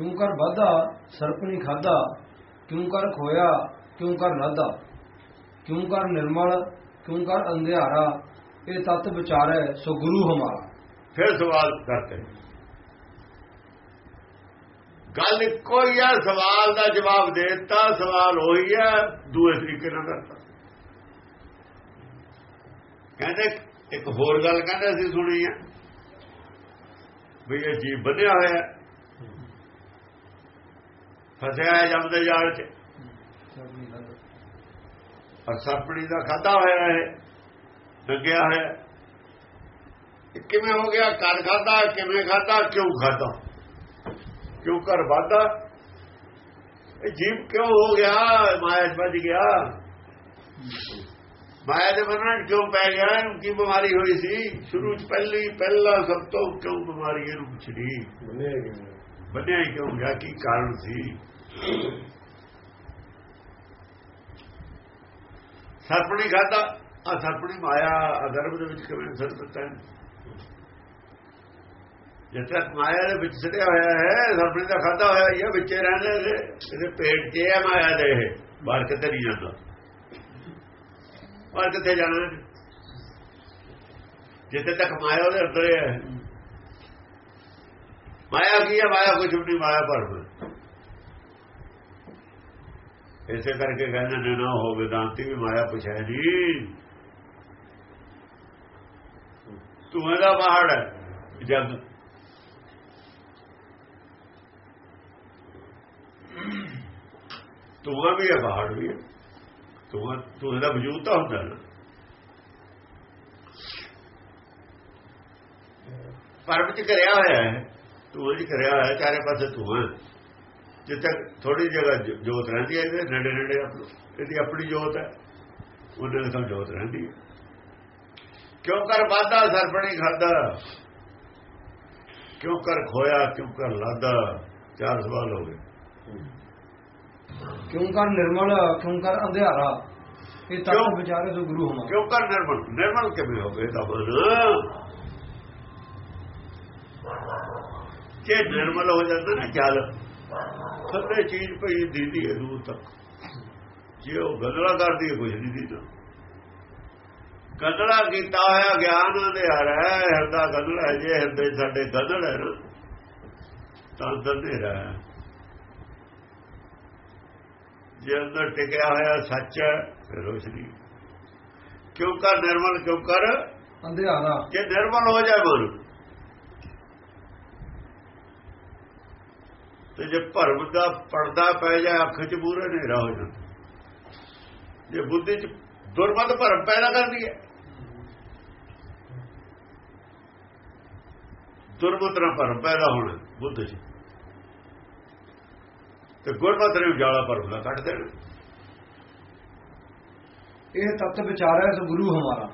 ਕਿਉਂ ਕਰ ਵਾਧਾ, ਸਰਪ ਨਹੀਂ ਖਾਦਾ ਕਿਉਂ ਕਰ ਖੋਇਆ? ਕਿਉਂ ਕਰ ਲਾਦਾ ਕਿਉਂ ਕਰ ਨਿਰਮਲ? ਕਿਉਂ ਕਰ ਅੰਧਿਆਰਾ? ਇਹ ਤਤ ਵਿਚਾਰੈ, ਸੋ ਗੁਰੂ ਹਮਾਰਾ। ਫਿਰ ਸਵਾਲ ਕਰਦੇ ਗੱਲ ਕੋਈ ਆ, ਸਵਾਲ ਦਾ ਜਵਾਬ ਦੇ ਦਿੱਤਾ, ਸਵਾਲ ਹੋਈ ਹੈ ਦੂਏ ਤਰੀਕੇ ਨਾਲ ਕਰਤਾ। ਕਹਿੰਦੇ, ਇੱਕ ਹੋਰ ਗੱਲ ਕਹਿੰਦੇ ਅਸੀਂ ਸੁਣੀ ਆ, ਵੀ ਇਹ ਜੀਵ ਬੰਨਿਆ ਹੋਇਆ ਫਸਿਆ ਹੈ ਜਮ ਦੇ ਜਾਲ 'ਚ। ਔਰ ਸਰਪਣੀ ਦਾ ਖਾਦਾ ਹੋਇਆ ਹੈ ਲੱਗਿਆ ਹੈ। ਕਿਵੇਂ ਹੋ ਗਿਆ? ਕਦ ਖਾਦਾ ਕਿਵੇਂ ਖਾਦਾ ਕਿਉਂ ਖਾਦਾ ਕਿਉਂ ਕਰ ਵਾਦਾ ਇਹ ਜੀਵ ਕਿਉਂ ਹੋ ਗਿਆ? ਮਾਇਆ 'ਚ ਵੱਜ ਗਿਆ। ਮਾਇਆ ਦੇ ਬੰਨਣ ਕਿਉਂ ਪੈ ਗਿਆ? ਇਹਨੂੰ ਕੀ ਬਿਮਾਰੀ ਹੋਈ ਸੀ? ਸ਼ੁਰੂ 'ਚ ਪਹਿਲੀ, ਪਹਿਲਾ ਸਭ ਤੋਂ ਕਿਉਂ ਬਿਮਾਰੀ ਇਹਨੂੰ ਪੁੱਛੜੀ ਬੰਨਿਆ ਹੀ ਕਿਉਂ ਗਿਆ ਕੀ ਕਾਰਨ ਸੀ। ਸਰਪਣੀ ਖਾਦਾ ਆ ਸਰਪਣੀ ਮਾਇਆ ਅਗਰਭ ਦੇ ਵਿੱਚ ਕਿਵੇਂ ਸਰ ਦਿੱਤਾ ਹੈ ਤੱਕ ਮਾਇਆ ਦੇ ਵਿੱਚ ਸੜਿਆ ਹੋਇਆ ਹੈ, ਸਰਪਣੀ ਦਾ ਖਾਦਾ ਹੋਇਆ ਹੀ ਹੈ ਵਿੱਚੇ ਰਹਿੰਦੇ ਨੇ ਇਹਦੇ। ਪੇਟ 'ਚ ਹੈ ਮਾਇਆ ਦੇ ਇਹ, ਬਾਹਰ ਕਿਤੇ ਨਹੀਂ ਜਾਂਦਾ। ਬਾਹਰ ਕਿੱਥੇ ਜਾਣਾ ਜਿੱਥੇ ਤੱਕ ਮਾਇਆ ਉਹਦੇ ਅੰਦਰ ਹੀ ਹੈ। ਮਾਇਆ ਕੀ ਹੈ ਮਾਇਆ ਕੁਝ ਨਹੀਂ, ਮਾਇਆ ਪਰ ਇਸੇ ਕਰਕੇ ਕਹਿੰਦੇ ਨੇ, ਨਾ ਹੋ ਵਿਦਾਂਤੀ ਵੀ ਮਾਇਆ ਪੁਛੈ ਜੀ। ਤੂੰ ਇਹਦਾ ਬਾਹਰ ਹੈ, ਜਦ। ਤੂੰ ਵੀ ਹੈ, ਪਹਾੜ ਵੀ ਹੈ। ਤੂੰ ਤੂੰ ਇਹਦਾ ਵਜੂਦ ਤਾਂ ਹੁੰਦਾ ਨਾ। ਪਰਮ ਚ ਕਰਿਆ ਹੋਇਆ ਹੈ। ਤੂੰ ਇਹ ਕਰਿਆ ਹੋਇਆ ਚਾਰੇ ਪਾਸੇ ਤੂੰ ਹੈ ਜਿੱਥੇ ਥੋੜੀ ਜਗ੍ਹਾ ਜੋਤ ਰਹਿੰਦੀ ਹੈ ਇਹਦੇ ਨੇੜੇ ਨੇੜੇ ਇਹਦੀ ਆਪਣੀ ਜੋਤ ਹੈ। ਉਹਦੇ ਨਾਲ ਜੋਤ ਰਹਿੰਦੀ ਹੈ। ਕਿਉਂ ਕਰ ਵਾਦਾ ਸਰਪਣੀ ਖਾਦਾ ਕਿਉਂ ਕਰ ਖੋਇਆ ਕਿਉਂ ਕਰ ਲਾਦਾ ਚਾਰ ਸਵਾਲ ਹੋ ਗਏ। ਕਿਉਂ ਕਰ ਨਿਰਮਲ ਕਿਉਂ ਕਰ ਅੰਧਿਆਰਾ? ਇਹ ਕਿਉਂ? ਵਿਚਾਰੈ ਸੋ ਗੁਰੂ ਹਮਾਰਾ ਕਿਉਂ ਕਰ ਨਿਰਮਲ? ਨਿਰਮਲ ਕਿਵੇਂ ਹੋ ਗਏ ਤਾਂ ਮਨ ਜੇ ਨਿਰਮਲ ਹੋ ਜਾਂਦਾ ਨਾ ਜਲ ਸਭੇ ਚੀਜ਼ ਪਈ ਦੀਦੀ ਹੈ ਦੂਰ ਤੱਕ। ਜੇ ਉਹ ਗੰਦਲਾ ਕਰਦੀ ਹੈ ਕੁਝ ਨਹੀਂ ਦੀਦਾ। ਗੰਦਲਾ ਕੀਤਾ ਹੋਇਆ ਗਿਆਨ ਅੰਧਿਆਰ ਹੈ ਹਿਰਦਾ ਗੰਦਲਾ ਹੈ ਜੇ ਹਿਰਦੇ ਸਾਡੇ ਗੰਦਲ ਹੈ ਨਾ ਤਾਂ ਹੈ। ਜੇ ਅੰਦਰ ਟਿਕਿਆ ਹੋਇਆ ਸੱਚ ਹੈ ਫਿਰ ਰੋਸ਼ਨੀ ਕਿਉਂ ਕਰ ਨਿਰਮਲ ਕਿਉਂ ਕਰ? ਅੰਧਿਆਰਾ ਜੇ ਨਿਰਮਲ ਹੋ ਜਾਏ ਮਨ ਤੇ ਜੇ ਭਰਮ ਦਾ ਪਰਦਾ ਪੈ ਜਾਏ ਅੱਖ 'ਚ ਪੂਰੇ ਹਨੇਰਾ ਹੋ ਜਾਂਦਾ। ਜੇ ਬੁੱਧੀ 'ਚ ਦੁਰਮਤ ਭਰਮ ਪੈਦਾ ਕਰਦੀ ਹੈ। ਦੁਰਮਤ ਨਾਲ ਭਰਮ ਪੈਦਾ ਹੋਣਾ ਬੁੱਧ 'ਚ। ਤੇ ਗੁਰਮਤ ਨੇ ਉਜਾਲਾ ਭਰਮ ਦਾ ਕੱਢ ਦੇਣਾ। ਇਹ ਤਤ ਵਿਚਾਰੈ ਸੋ ਗੁਰੂ ਹਮਾਰਾ।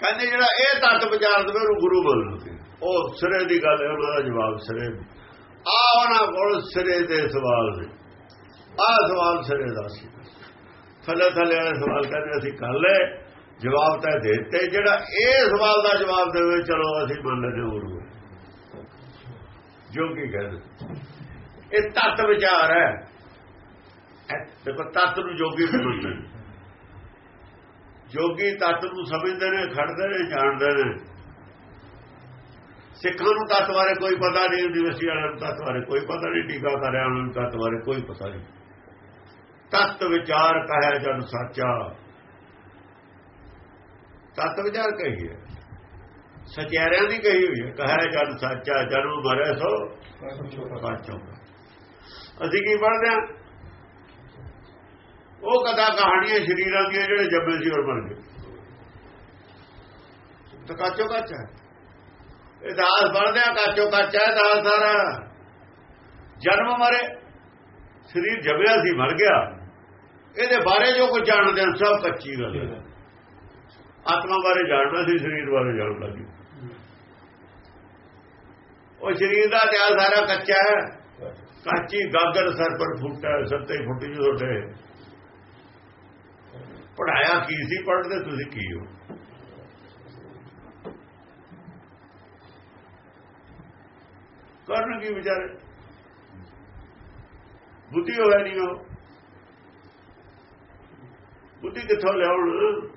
ਕਹਿੰਦੇ ਜਿਹੜਾ ਇਹ ਤੱਤ ਵਿਚਾਰ ਦਵੇ ਉਹਨੂੰ ਗੁਰੂ ਬੋਲਣਗੇ ਉਹ ਸਿਰੇ ਦੀ ਗੱਲ ਹੈ ਉਹਨਾਂ ਦਾ ਜਵਾਬ ਸਿਰੇ ਆ ਉਹਨਾਂ ਕੋਲ ਸਿਰੇ ਦੇ ਸਵਾਲ ਨੇ ਆ ਸਵਾਲ ਸਿਰੇ ਦਾ ਸੀ। ਥੱਲੇ ਥੱਲੇ ਵਾਲੇ ਸਵਾਲ ਕਹਿੰਦੇ ਅਸੀਂ ਕਰ ਲਏ। ਜਵਾਬ ਤਾਂ ਦੇ ਦਿੱਤੇ। ਜਿਹੜਾ ਇਹ ਸਵਾਲ ਦਾ ਜਵਾਬ ਦੇਵੇ, ਚਲੋ ਅਸੀਂ ਮੰਨ ਲੈਂਦੇ ਗੁਰੂ ਜੋ ਕੀ ਕਹਿੰਦੇ। ਇਹ ਤੱਤ ਵਿਚਾਰ ਹੈ। ਦੇਖੋ, ਤੱਤ ਨੂੰ ਜੋਗੀ ਸਮਝਦੇ ਨੇ ਜੋਗੀ ਤੱਤ ਨੂੰ ਸਮਝਦੇ ਨੇ ਖੜਦੇ ਨੇ, ਜਾਣਦੇ ਨੇ। ਸਿੱਖਾਂ ਨੂੰ ਤੱਤ ਬਾਰੇ ਕੋਈ ਪਤਾ ਨਹੀਂ ਯੂਨੀਵਰਸਿਟੀ ਵਾਲਿਆਂ ਨੂੰ ਤੱਤ ਬਾਰੇ ਕੋਈ ਪਤਾ ਨਹੀਂ ਟੀਕਾ ਕਰਿਆ ਉਹਨਾਂ ਨੂੰ ਤੱਤ ਬਾਰੇ ਕੋਈ ਪਤਾ ਨਹੀਂ। ਤੱਤ ਵਿਚਾਰ ਕਹੇ ਜਨ ਸੱਚਾ। ਤੱਤ ਵਿਚਾਰ ਕਹੀ ਹੈ। ਸਚਿਆਰਿਆਂ ਦੀ ਕਹੀ ਹੋਈ ਹੈ ਕਹੇ ਜਨ ਸੱਚਾ ਜਨਮ ਮਰੇ ਸੋ ਕਾਚੋ ਅਸੀਂ ਕੀ ਪੜ੍ਹਦੇ ਹਾਂ? ਉਹ ਕਥਾ ਕਹਾਣੀਆਂ ਸ਼ਰੀਰਾਂ ਦੀਆਂ ਜਿਹੜੇ ਜੰਮੇ ਸੀ ਔਰ ਮਰ ਗਏ। ਤਾਂ ਕਾਚੋ ਕਾਚਾ ਇਹ ਦਾਸ ਬਣਦੇ ਆ ਕਾਚੋ ਕਾਚਾ ਦਾਸ ਸਾਰਾ। ਜਨਮ ਮਰੇ, ਸਰੀਰ ਜੰਮਿਆ ਸੀ, ਮਰ ਗਿਆ। ਇਹਦੇ ਬਾਰੇ ਜੋ ਕੁਝ ਜਾਣਦੇ ਆ ਸਭ ਕੱਚੀ ਗੱਲ ਹੈ। ਆਤਮਾ ਬਾਰੇ ਜਾਣਨਾ ਸੀ, ਸਰੀਰ ਬਾਰੇ ਜਾਣਦਾ ਲੱਗੀ ਉਹ ਸਰੀਰ ਦਾ ਤਿਆਰ ਸਾਰਾ ਕੱਚਾ ਹੈ। ਕੱਚੀ ਗਾਗਰ ਸਰ ਪਰ ਫੁੱਟਾ ਸੱਤੇ ਫੁੱਟੀ ਜੋ ਤੁਹਾਡੇ। ਪੜਾਇਆ ਕੀ ਸੀ, ਪੜ੍ਹਦੇ ਤੁਸੀਂ ਕੀ ਹੋ? ਕਰਨ ਕੀ ਵਿਚਾਰੇ? ਬੁੱਧੀ ਹੋਇਆ ਨਹੀਂ ਉਹ। ਬੁੱਧੀ ਕਿੱਥੋਂ ਲਿਆਉਣ?